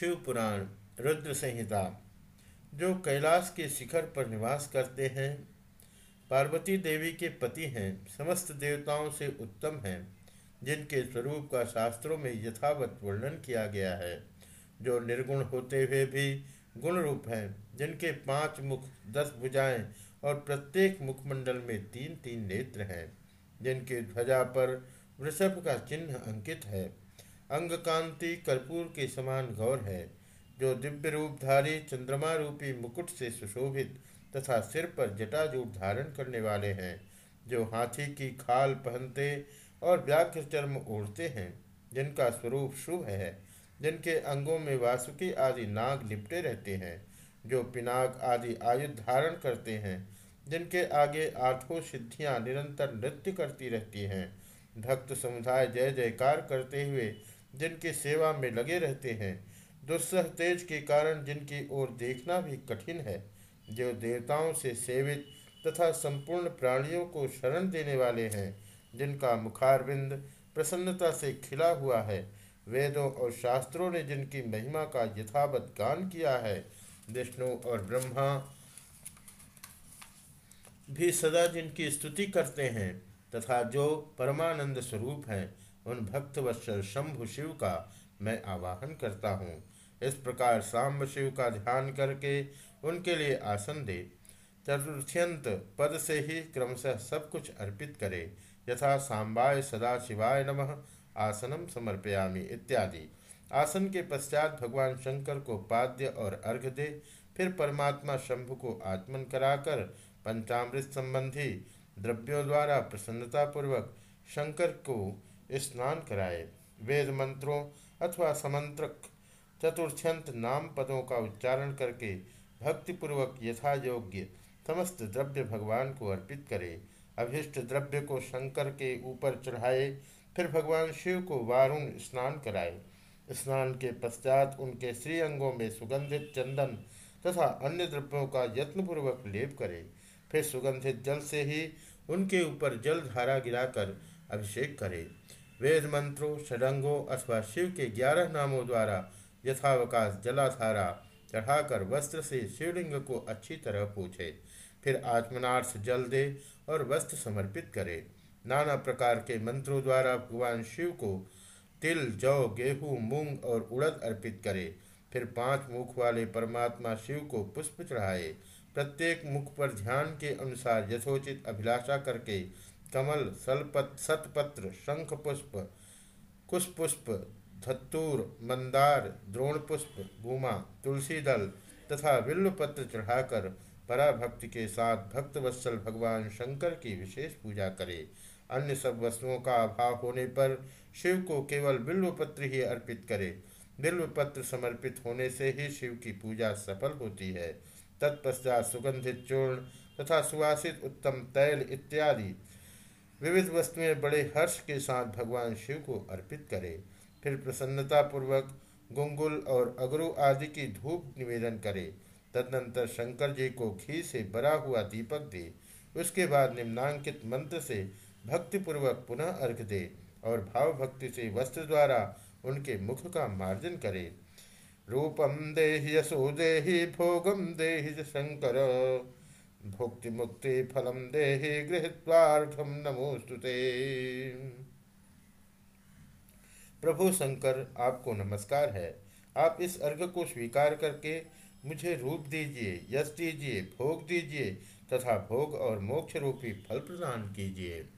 शिव पुराण, रुद्र संहिता, जो कैलाश के शिखर पर निवास करते हैं, पार्वती देवी के पति हैं, समस्त देवताओं से उत्तम हैं, जिनके स्वरूप का शास्त्रों में यथावत वर्णन किया गया है, जो निर्गुण होते हुए भी गुण रूप हैं, जिनके पाँच मुख, दस भुजाएँ और प्रत्येक मुखमंडल में तीन तीन नेत्र हैं, जिनके ध्वजा पर वृषभ का चिन्ह अंकित है। अंग कांति कर्पूर के समान गौर है, जो दिव्य रूपधारी चंद्रमा रूपी मुकुट से सुशोभित तथा सिर पर जटाजूट धारण करने वाले हैं, जो हाथी की खाल पहनते और व्याघ्र चर्म ओढ़ते हैं, जिनका स्वरूप शुभ है, जिनके अंगों में वासुकी आदि नाग लिपटे रहते हैं, जो पिनाक आदि आयुध धारण करते हैं, जिनके आगे आठों सिद्धियाँ निरंतर नृत्य करती रहती हैं। भक्त समुदाय जय जयकार करते हुए जिनकी सेवा में लगे रहते हैं, दुस्सह तेज के कारण जिनकी ओर देखना भी कठिन है, जो देवताओं से सेवित तथा संपूर्ण प्राणियों को शरण देने वाले हैं, जिनका मुखारविंद प्रसन्नता से खिला हुआ है, वेदों और शास्त्रों ने जिनकी महिमा का यथावत गान किया है, विष्णु और ब्रह्मा भी सदा जिनकी स्तुति करते हैं, तथा जो परमानंद स्वरूप हैं उन भक्तवत्सल शंभु शिव का मैं आवाहन करता हूँ। इस प्रकार सांब शिव का ध्यान करके उनके लिए आसन दे। चतुर्थ्यंत पद से ही क्रमशः सब कुछ अर्पित करे। यथा सांबाय सदा शिवाय नमः, आसनम समर्पयामि इत्यादि। आसन के पश्चात भगवान शंकर को पाद्य और अर्घ दे। फिर परमात्मा शंभु को आत्मन कराकर पंचामृत संबंधी द्रव्यों द्वारा प्रसन्नतापूर्वक शंकर को स्नान कराए। वेद मंत्रों अथवा समंत्रक चतुर्थ्यंत नाम पदों का उच्चारण करके भक्तिपूर्वक यथा योग्य समस्त द्रव्य भगवान को अर्पित करे। अभिष्ट द्रव्य को शंकर के ऊपर चढ़ाए, फिर भगवान शिव को वारुण स्नान कराए। स्नान के पश्चात उनके श्री अंगों में सुगंधित चंदन तथा अन्य द्रव्यों का यत्नपूर्वक लेप करे। फिर सुगंधित जल से ही उनके ऊपर जल धारा गिराकर अभिषेक करे। वेद मंत्रों षडंगों अथवा शिव के ग्यारह नामों द्वारा यथावकाश जलाधारा चढ़ाकर वस्त्र से शिवलिंग को अच्छी तरह पूछे। फिर आत्मनार्थ जल दे और वस्त्र समर्पित करे। नाना प्रकार के मंत्रों द्वारा भगवान शिव को तिल, जौ, गेहूँ, मूंग और उड़द अर्पित करे। फिर पाँच मुख वाले परमात्मा शिव को पुष्प चढ़ाए। प्रत्येक मुख पर ध्यान के अनुसार यथोचित अभिलाषा करके कमल, सलपत, सतपत्र, शंख पुष्प, कुशपुष्प, धत्तूर, मंदार, द्रोण पुष्प गुमा तुलसी दल तथा विल्लपत्र चढ़ाकर पराभक्ति के साथ भक्त वत्सल भगवान शंकर की विशेष पूजा करे। अन्य सब वस्तुओं का अभाव होने पर शिव को केवल बिल्वपत्र ही अर्पित करे। बिल्वपत्र समर्पित होने से ही शिव की पूजा सफल होती है। तत्पश्चात सुगंधित चूर्ण तथा सुवासित उत्तम तैल इत्यादि विविध वस्तुएँ बड़े हर्ष के साथ भगवान शिव को अर्पित करे। फिर प्रसन्नतापूर्वक गुंगुल और अगरू आदि की धूप निवेदन करे। तदनंतर शंकर जी को घी से भरा हुआ दीपक दे। उसके बाद निम्नांकित मंत्र से भक्तिपूर्वक पुनः अर्घ दे और भाव भक्ति से वस्त्र द्वारा उनके मुख का मार्जन करे। रूपम देहि यशो देहि, भोगम देहि शंकर भुक्ति मुक्ति फलम देहि गृहत्वार्थम नमोस्तुते प्रभु शंकर, आपको नमस्कार है। आप इस अर्घ को स्वीकार करके मुझे रूप दीजिए, यश दीजिए, भोग दीजिए, तथा भोग और मोक्ष रूपी फल प्रदान कीजिए।